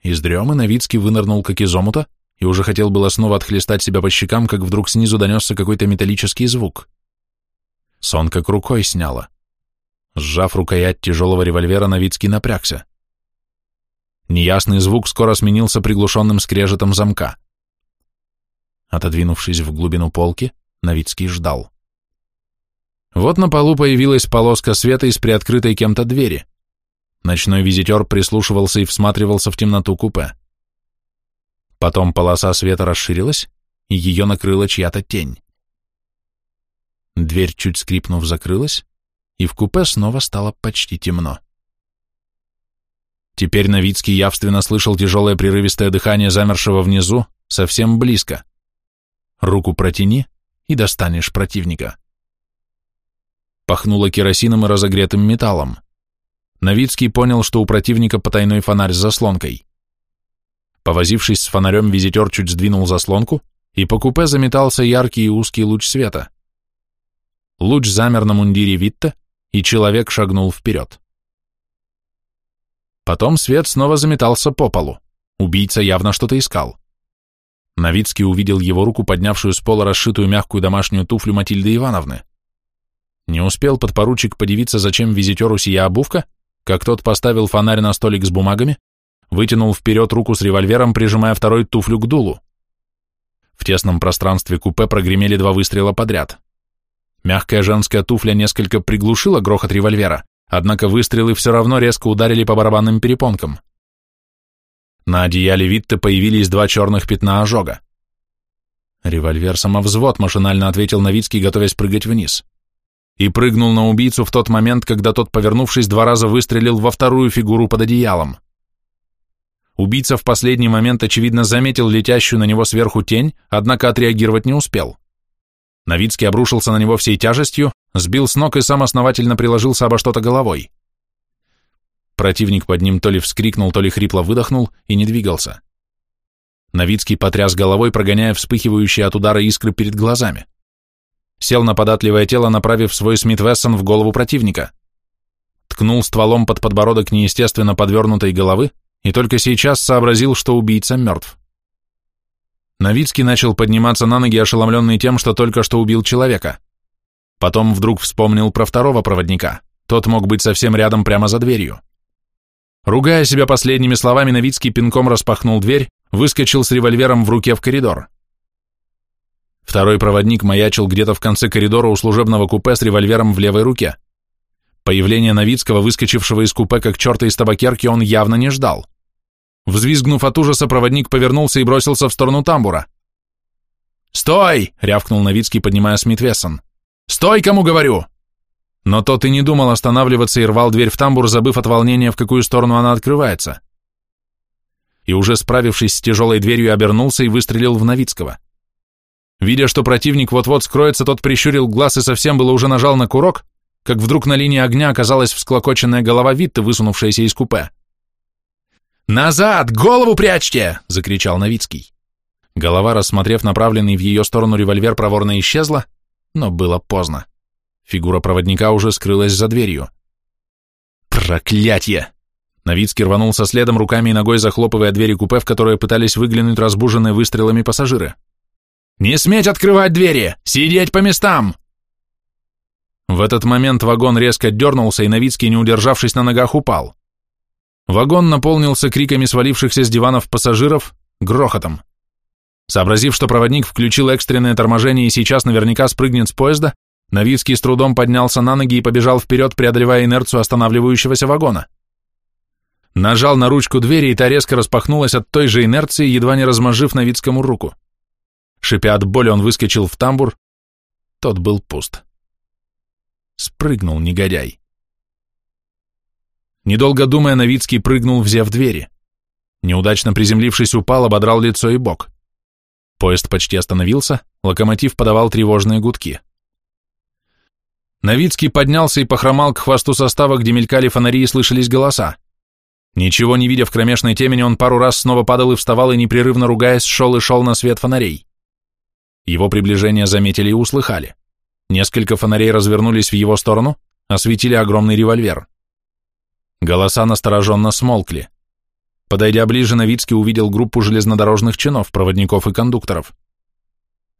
Из дремы Новицкий вынырнул как из омута и уже хотел было снова отхлестать себя по щекам, как вдруг снизу донесся какой-то металлический звук. Сон как рукой сняло. Сжав рукоять тяжелого револьвера, Новицкий напрягся. Неясный звук скоро сменился приглушенным скрежетом замка. Отодвинувшись в глубину полки, Новицкий ждал. Вот на полу появилась полоска света из приоткрытой кем-то двери. Ночной визитер прислушивался и всматривался в темноту купе. Потом полоса света расширилась, и ее накрыла чья-то тень. Дверь, чуть скрипнув, закрылась, и в купе снова стало почти темно. Теперь Новицкий явственно слышал тяжелое прерывистое дыхание замершего внизу, совсем близко. Руку протяни, и достанешь противника. Пахнуло керосином и разогретым металлом. Новицкий понял, что у противника потайной фонарь с заслонкой. Повозившись с фонарем, визитер чуть сдвинул заслонку, и по купе заметался яркий и узкий луч света. Луч замер на мундире Витта, и человек шагнул вперед. Потом свет снова заметался по полу. Убийца явно что-то искал. Новицкий увидел его руку, поднявшую с пола расшитую мягкую домашнюю туфлю Матильды Ивановны. Не успел подпоручик подивиться, зачем визитеру сия обувка, как тот поставил фонарь на столик с бумагами, вытянул вперед руку с револьвером, прижимая второй туфлю к дулу. В тесном пространстве купе прогремели два выстрела подряд. Мягкая женская туфля несколько приглушила грохот револьвера, однако выстрелы все равно резко ударили по барабанным перепонкам. На одеяле Витте появились два черных пятна ожога. Револьвер самовзвод машинально ответил Новицкий, готовясь прыгать вниз. И прыгнул на убийцу в тот момент, когда тот, повернувшись, два раза выстрелил во вторую фигуру под одеялом. Убийца в последний момент, очевидно, заметил летящую на него сверху тень, однако отреагировать не успел. Новицкий обрушился на него всей тяжестью, сбил с ног и сам основательно приложился обо что-то головой. Противник под ним то ли вскрикнул, то ли хрипло выдохнул и не двигался. Новицкий потряс головой, прогоняя вспыхивающие от удара искры перед глазами. Сел на податливое тело, направив свой Смит Вессон в голову противника. Ткнул стволом под подбородок неестественно подвернутой головы и только сейчас сообразил, что убийца мертв. Новицкий начал подниматься на ноги, ошеломленный тем, что только что убил человека. Потом вдруг вспомнил про второго проводника. Тот мог быть совсем рядом прямо за дверью. Ругая себя последними словами, Новицкий пинком распахнул дверь, выскочил с револьвером в руке в коридор. Второй проводник маячил где-то в конце коридора у служебного купе с револьвером в левой руке. Появление Новицкого, выскочившего из купе как черта из табакерки, он явно не ждал. Взвизгнув от ужаса, проводник повернулся и бросился в сторону тамбура. «Стой!» — рявкнул Новицкий, поднимая Смит. «Стой, кому говорю!» Но тот и не думал останавливаться и рвал дверь в тамбур, забыв от волнения, в какую сторону она открывается. И уже справившись с тяжелой дверью, обернулся и выстрелил в Новицкого. Видя, что противник вот-вот скроется, тот прищурил глаз и совсем было уже нажал на курок, как вдруг на линии огня оказалась всклокоченная голова Витты, высунувшаяся из купе. «Назад! Голову прячьте!» — закричал Новицкий. Голова, рассмотрев направленный в ее сторону револьвер, проворно исчезла, но было поздно. Фигура проводника уже скрылась за дверью. «Проклятье!» Новицкий рванулся следом, руками и ногой захлопывая двери купе, в которые пытались выглянуть разбуженные выстрелами пассажиры. «Не сметь открывать двери! Сидеть по местам!» В этот момент вагон резко дернулся, и Новицкий, не удержавшись на ногах, упал. Вагон наполнился криками свалившихся с диванов пассажиров, грохотом. Сообразив, что проводник включил экстренное торможение и сейчас наверняка спрыгнет с поезда, Новицкий с трудом поднялся на ноги и побежал вперед, преодолевая инерцию останавливающегося вагона. Нажал на ручку двери, и та резко распахнулась от той же инерции, едва не размозжив Новицкому руку. Шипя от боли, он выскочил в тамбур. Тот был пуст. Спрыгнул негодяй. Недолго думая, Новицкий прыгнул, взяв двери. Неудачно приземлившись, упал, ободрал лицо и бок. Поезд почти остановился, локомотив подавал тревожные гудки. Новицкий поднялся и похромал к хвосту состава, где мелькали фонари и слышались голоса. Ничего не видя в кромешной темени, он пару раз снова падал и вставал и, непрерывно ругаясь, шел и шел на свет фонарей. Его приближение заметили и услыхали. Несколько фонарей развернулись в его сторону, осветили огромный револьвер. Голоса настороженно смолкли. Подойдя ближе, Новицкий увидел группу железнодорожных чинов, проводников и кондукторов.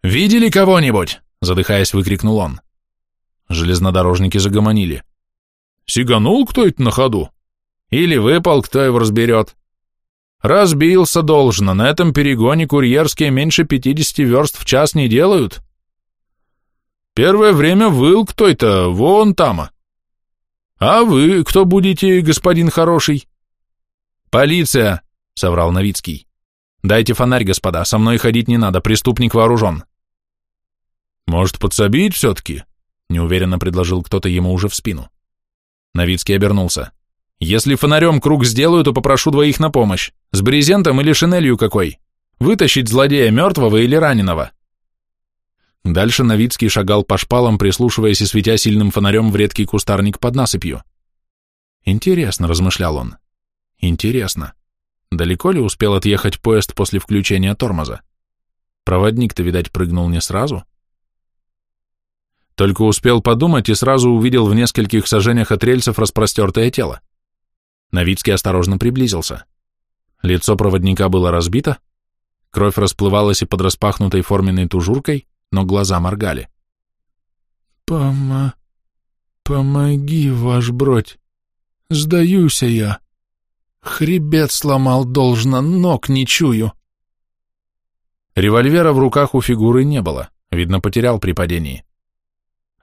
«Видели кого-нибудь?» — задыхаясь, выкрикнул он. Железнодорожники загомонили. «Сиганул кто-то на ходу? Или выпал, кто его разберет?» «Разбился должно, на этом перегоне курьерские меньше пятидесяти верст в час не делают». «Первое время выл кто-то, вон там. А вы кто будете, господин хороший?» «Полиция!» — соврал Новицкий. «Дайте фонарь, господа, со мной ходить не надо, преступник вооружен». «Может, подсобить все-таки?» — неуверенно предложил кто-то ему уже в спину. Новицкий обернулся. «Если фонарем круг сделаю, то попрошу двоих на помощь. С брезентом или шинелью какой. Вытащить злодея мертвого или раненого». Дальше Новицкий шагал по шпалам, прислушиваясь и светя сильным фонарем в редкий кустарник под насыпью. «Интересно», — размышлял он, Интересно, далеко ли успел отъехать поезд после включения тормоза? Проводник-то, видать, прыгнул не сразу. Только успел подумать и сразу увидел в нескольких сажениях от рельсов распростертое тело. Новицкий осторожно приблизился. Лицо проводника было разбито, кровь расплывалась и под распахнутой форменной тужуркой, но глаза моргали. «Пома... помоги, ваш бродь, сдаюся я», Хребет сломал должно, ног не чую. Револьвера в руках у фигуры не было, видно, потерял при падении.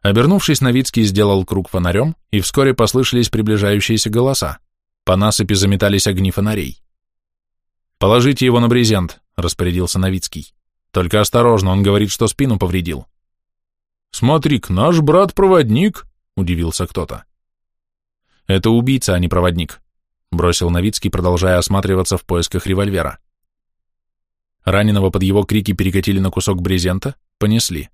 Обернувшись, Новицкий сделал круг фонарем, и вскоре послышались приближающиеся голоса. По насыпи заметались огни фонарей. «Положите его на брезент», — распорядился Новицкий. «Только осторожно, он говорит, что спину повредил». «Смотри-ка, наш брат-проводник», — удивился кто-то. «Это убийца, а не проводник бросил Новицкий, продолжая осматриваться в поисках револьвера. Раненого под его крики перекатили на кусок брезента, понесли.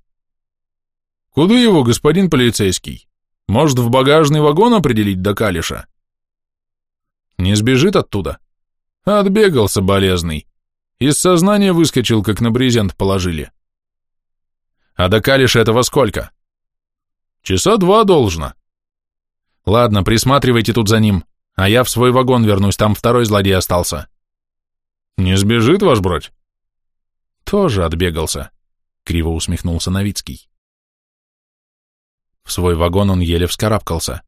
«Куда его, господин полицейский? Может, в багажный вагон определить до калиша?» «Не сбежит оттуда?» «Отбегался болезный. Из сознания выскочил, как на брезент положили». «А до калиша этого сколько?» «Часа два должно». «Ладно, присматривайте тут за ним а я в свой вагон вернусь, там второй злодей остался. Не сбежит ваш бродь? Тоже отбегался, криво усмехнулся Новицкий. В свой вагон он еле вскарабкался.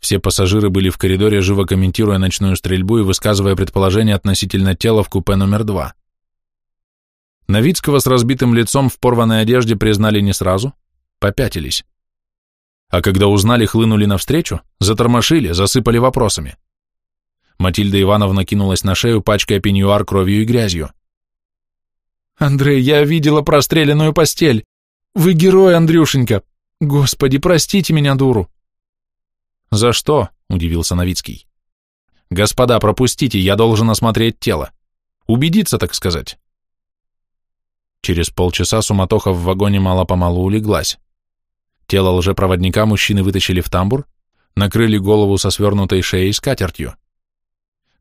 Все пассажиры были в коридоре, живо комментируя ночную стрельбу и высказывая предположения относительно тела в купе номер два. Новицкого с разбитым лицом в порванной одежде признали не сразу, попятились а когда узнали, хлынули навстречу, затормошили, засыпали вопросами. Матильда Ивановна кинулась на шею, пачкая пеньюар кровью и грязью. «Андрей, я видела простреленную постель. Вы герой, Андрюшенька. Господи, простите меня, дуру». «За что?» — удивился Новицкий. «Господа, пропустите, я должен осмотреть тело. Убедиться, так сказать». Через полчаса суматоха в вагоне мало-помалу улеглась. Тело лжепроводника мужчины вытащили в тамбур, накрыли голову со свернутой шеей скатертью.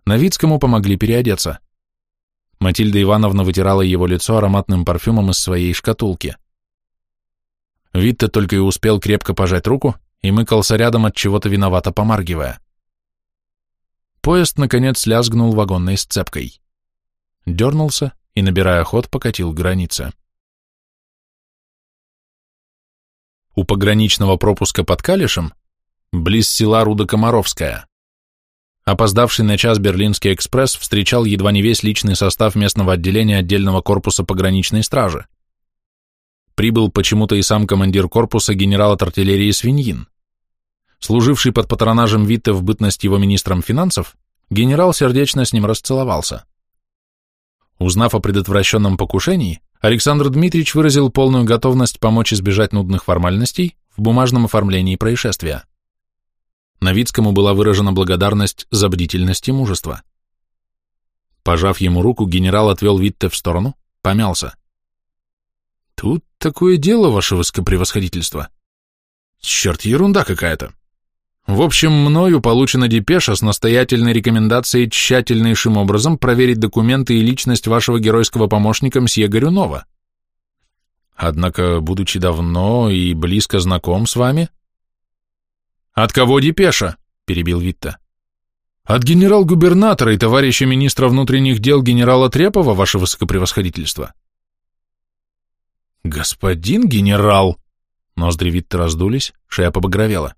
Новицкому помогли переодеться. Матильда Ивановна вытирала его лицо ароматным парфюмом из своей шкатулки. Витте только и успел крепко пожать руку и мыкался рядом от чего-то виновато помаргивая. Поезд, наконец, лязгнул вагонной сцепкой. Дернулся и, набирая ход, покатил к границе. у пограничного пропуска под Калишем, близ села Руда-Комаровская. Опоздавший на час Берлинский экспресс встречал едва не весь личный состав местного отделения отдельного корпуса пограничной стражи. Прибыл почему-то и сам командир корпуса генерал от артиллерии Свиньин. Служивший под патронажем Витте в бытность его министром финансов, генерал сердечно с ним расцеловался. Узнав о предотвращенном покушении, Александр Дмитриевич выразил полную готовность помочь избежать нудных формальностей в бумажном оформлении происшествия. Новицкому была выражена благодарность за бдительность и мужество. Пожав ему руку, генерал отвел Витте в сторону, помялся. «Тут такое дело, ваше высокопревосходительство. Черт, ерунда какая-то. В общем, мною получена депеша с настоятельной рекомендацией тщательнейшим образом проверить документы и личность вашего геройского помощника мсье Горюнова. Однако, будучи давно и близко знаком с вами... «От кого депеша?» — перебил Витта. «От генерал-губернатора и товарища министра внутренних дел генерала Трепова, ваше высокопревосходительство». «Господин генерал!» Ноздри Витта раздулись, шея побагровела.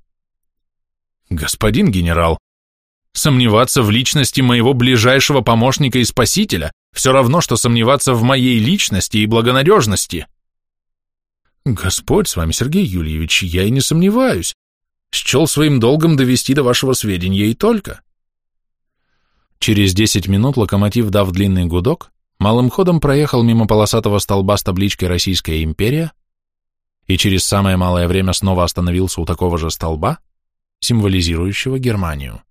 Господин генерал, сомневаться в личности моего ближайшего помощника и спасителя все равно, что сомневаться в моей личности и благонадежности. Господь с вами, Сергей Юльевич, я и не сомневаюсь. Счел своим долгом довести до вашего сведения и только. Через десять минут локомотив, дав длинный гудок, малым ходом проехал мимо полосатого столба с табличкой «Российская империя» и через самое малое время снова остановился у такого же столба, символизирующего Германию.